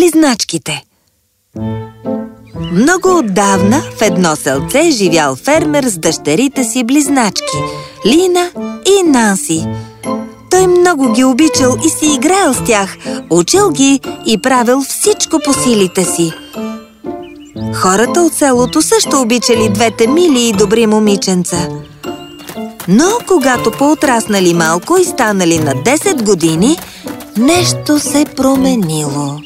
Близначките. Много отдавна в едно селце живял фермер с дъщерите си близначки Лина и Нанси. Той много ги обичал и си играел с тях Учил ги и правил всичко по силите си. Хората от селото също обичали двете мили и добри момиченца. Но когато поотраснали малко и станали на 10 години, нещо се променило.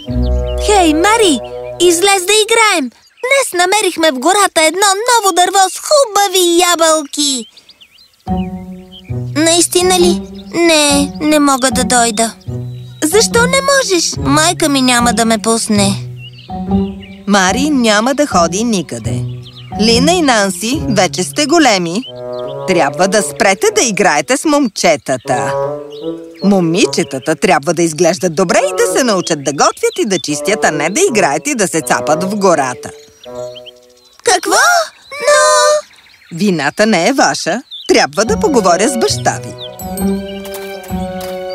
Хей, Мари, излез да играем! Днес намерихме в гората едно ново дърво с хубави ябълки! Наистина ли? Не, не мога да дойда. Защо не можеш? Майка ми няма да ме пусне. Мари няма да ходи никъде. Лина и Нанси вече сте големи. Трябва да спрете да играете с момчетата. Момичетата трябва да изглеждат добре и да се научат да готвят и да чистят, а не да играят и да се цапат в гората. Какво? Но... Вината не е ваша. Трябва да поговоря с баща ви.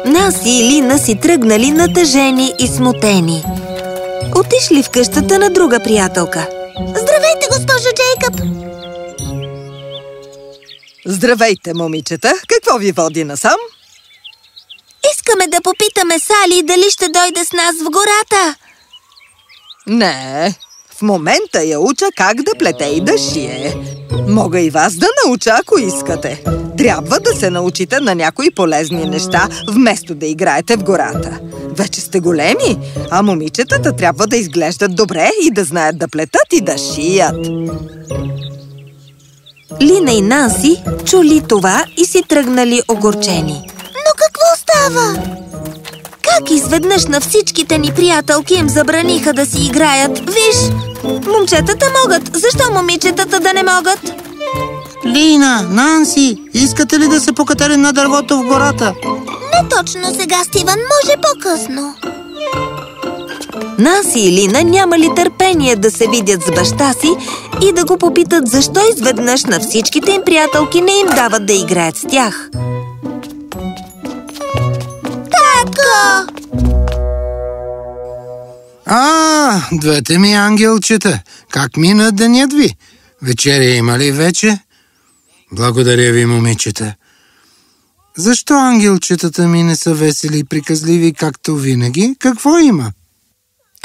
Наси и Лина си тръгнали натъжени и смутени. Отишли в къщата на друга приятелка. Здравейте, момичета! Какво ви води насам? Искаме да попитаме Сали дали ще дойде с нас в гората. Не, в момента я уча как да плете и да шие. Мога и вас да науча, ако искате. Трябва да се научите на някои полезни неща, вместо да играете в гората. Вече сте големи, а момичетата трябва да изглеждат добре и да знаят да плетат и да шият. Лина и Нанси чули това и си тръгнали огорчени. Но какво става? Как изведнъж на всичките ни приятелки им забраниха да си играят? Виж, момчетата могат, защо момичетата да не могат? Лина, Нанси, искате ли да се покатерим на дървото в гората? Не точно сега, Стивън, може по-късно. Наси и Лина нямали търпение да се видят с баща си и да го попитат защо изведнъж на всичките им приятелки не им дават да играят с тях. Така! А, двете ми ангелчета, как мина денят ви? Вечеря има ли вече? Благодаря ви, момичета. Защо ангелчетата ми не са весели и приказливи, както винаги? Какво има?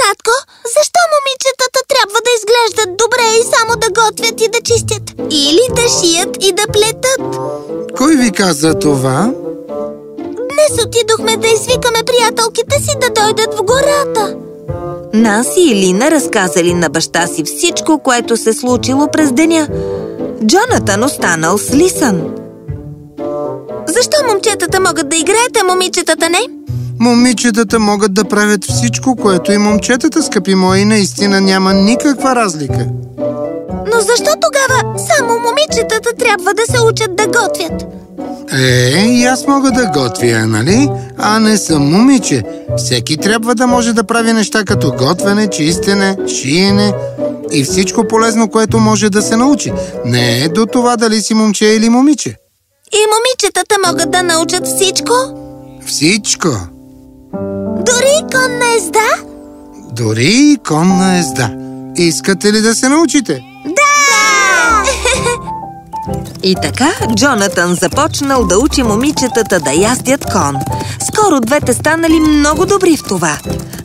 Татко, защо момичетата трябва да изглеждат добре и само да готвят и да чистят? Или да шият и да плетат? Кой ви каза това? Днес отидохме да извикаме приятелките си да дойдат в гората. Наси и Лина разказали на баща си всичко, което се случило през деня. Джонатан останал с Лисън. Защо момчетата могат да играят, а момичетата не? Момичетата могат да правят всичко, което и момчетата, скъпи мои, наистина няма никаква разлика. Но защо тогава само момичетата трябва да се учат да готвят? Е, и аз мога да готвя, нали? А не съм момиче. Всеки трябва да може да прави неща като готвене, чистене, шиене и всичко полезно, което може да се научи. Не е до това дали си момче или момиче. И момичетата могат да научат всичко? Всичко. Дори и конна езда? Дори и конна езда. Искате ли да се научите? Да! И така Джонатан започнал да учи момичетата да яздят кон. Скоро двете станали много добри в това.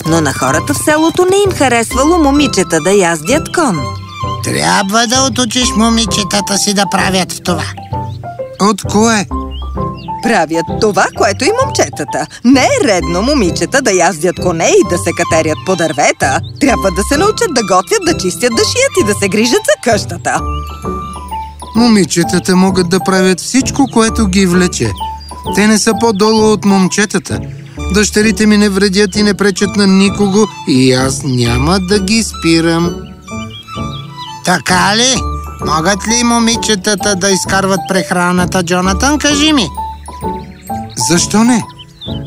Но на хората в селото не им харесвало момичета да яздят кон. Трябва да отучиш момичетата си да правят в това. От кое? Правят това, което и момчетата. Не е редно момичета да яздят коне и да се катерят по дървета. Трябва да се научат да готвят, да чистят, да шият и да се грижат за къщата. Момичетата могат да правят всичко, което ги влече. Те не са по-долу от момчетата. Дъщерите ми не вредят и не пречат на никого и аз няма да ги спирам. Така ли? Могат ли момичетата да изкарват прехраната, Джонатан? Кажи ми. Защо не?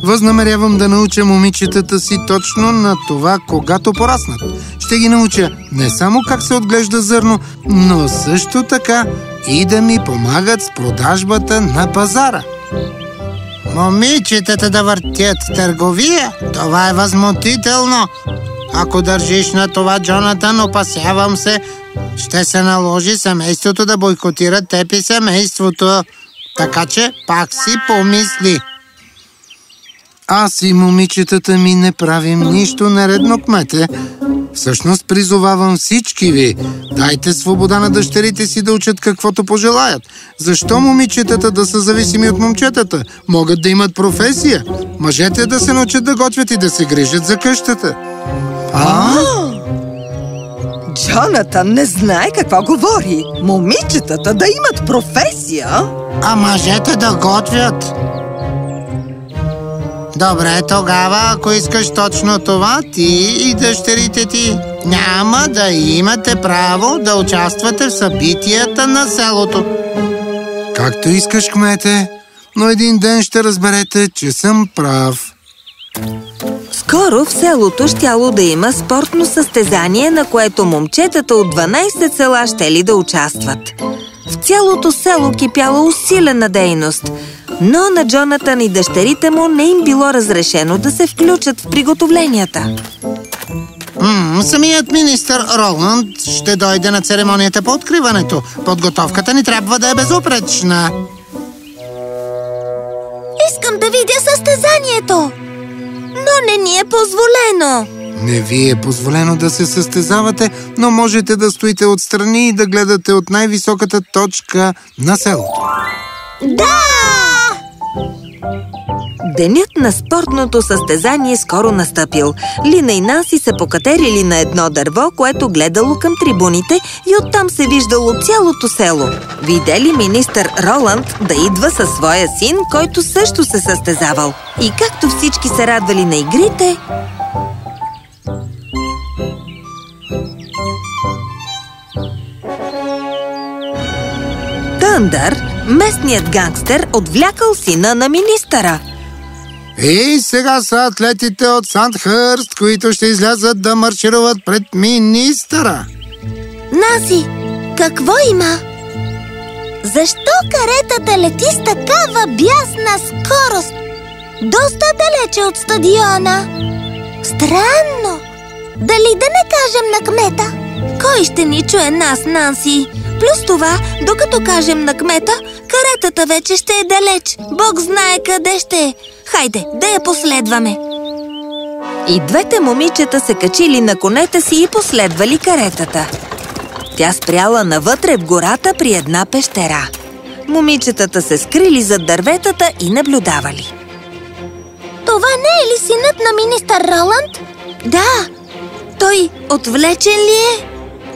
Възнамерявам да науча момичетата си точно на това, когато пораснат. Ще ги науча не само как се отглежда зърно, но също така и да ми помагат с продажбата на пазара. Момичетата да въртят търговия? Това е възмутително. ако държиш на това, Джонатан, опасявам се, ще се наложи семейството да бойкотира теб и семейството. Така че пак си помисли. Аз и момичетата ми не правим нищо нередно, кмете. Всъщност призовавам всички ви. Дайте свобода на дъщерите си да учат каквото пожелаят. Защо момичетата да са зависими от момчетата? Могат да имат професия. Мъжете да се научат да готвят и да се грижат за къщата. А? Джонатан не знае какво говори. Момичетата да имат професия. А мъжете да готвят. Добре, тогава, ако искаш точно това, ти и дъщерите ти няма да имате право да участвате в събитията на селото. Както искаш, кмете, но един ден ще разберете, че съм прав. Скоро в селото щяло да има спортно състезание, на което момчетата от 12 села ще ли да участват. В цялото село кипяла усилена дейност, но на Джонатан и дъщерите му не им било разрешено да се включат в приготовленията. М- самият министър Роланд ще дойде на церемонията по откриването. Подготовката ни трябва да е безупречна. Искам да видя състезанието, но не ни е позволено. Не ви е позволено да се състезавате, но можете да стоите отстрани и да гледате от най-високата точка на селото. Да! Денят на спортното състезание скоро настъпил. Лина и Наси се покатерили на едно дърво, което гледало към трибуните и оттам се виждало цялото село. Видели министър Роланд да идва със своя син, който също се състезавал. И както всички се радвали на игрите, Тъндър, местният гангстер, отвлякал сина на министъра. И сега са атлетите от Сандхърст, които ще излязат да маршируват пред министъра. Наси, какво има? Защо каретата лети с такава бясна скорост? Доста далече от стадиона. Странно. Дали да не кажем на кмета? Кой ще ни чуе нас, Нанси? Плюс това, докато кажем на кмета, каретата вече ще е далеч. Бог знае къде ще е. Хайде, да я последваме. И двете момичета се качили на конете си и последвали каретата. Тя спряла навътре в гората при една пещера. Момичетата се скрили зад дърветата и наблюдавали. Това не е ли синът на министър Роланд? Да. Той отвлечен ли е?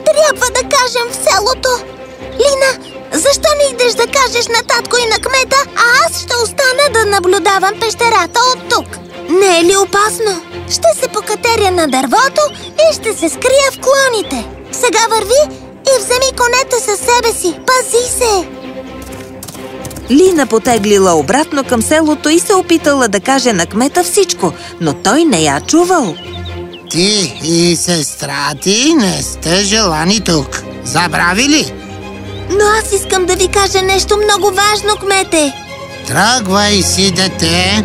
Трябва да кажем в селото. Лина, защо не идеш да кажеш на татко и на кмета, а аз ще остана да наблюдавам пещерата от тук? Не е ли опасно? Ще се покатеря на дървото и ще се скрия в клоните. Сега върви и вземи конете със себе си. Пази се! Лина потеглила обратно към селото и се опитала да каже на кмета всичко, но той не я чувал. Ти и сестра ти не сте желани тук. Забрави ли? Но аз искам да ви кажа нещо много важно, кмете. Тръгвай си, дете.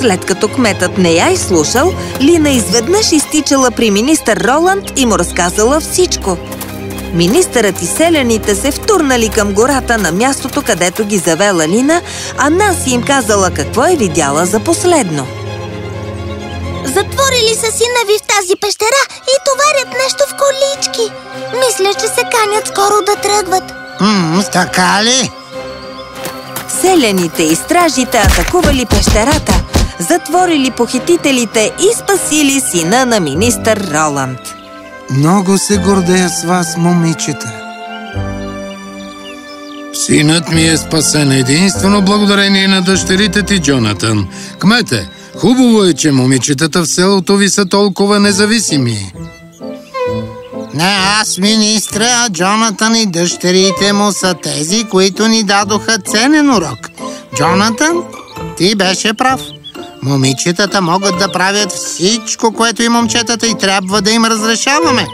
След като кметът не я изслушал, Лина изведнъж изтичала при министър Роланд и му разказала всичко. Министърът и селяните се втурнали към гората на мястото, където ги завела Лина, а Наси им казала какво е видяла за последно. Затворили са сина ви в тази пещера и товарят нещо в колички. Мисля, че се канят скоро да тръгват. М, така ли? Селяните и стражите атакували пещерата, затворили похитителите и спасили сина на министър Роланд. Много се гордея с вас, момичета. Синът ми е спасен единствено благодарение на дъщерите ти, Джонатан. Кмете, хубаво е, че момичетата в селото ви са толкова независими. Не аз, министра, а Джонатан и дъщерите му са тези, които ни дадоха ценен урок. Джонатан, ти беше прав. Момичетата могат да правят всичко, което и момчетата и трябва да им разрешаваме.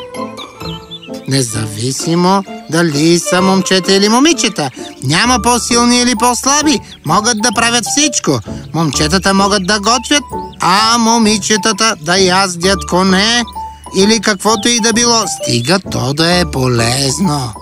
Независимо дали са момчета или момичета. Няма по-силни или по-слаби. Могат да правят всичко. Момчетата могат да готвят, а момичетата да яздят коне или каквото и да било. Стига то да е полезно.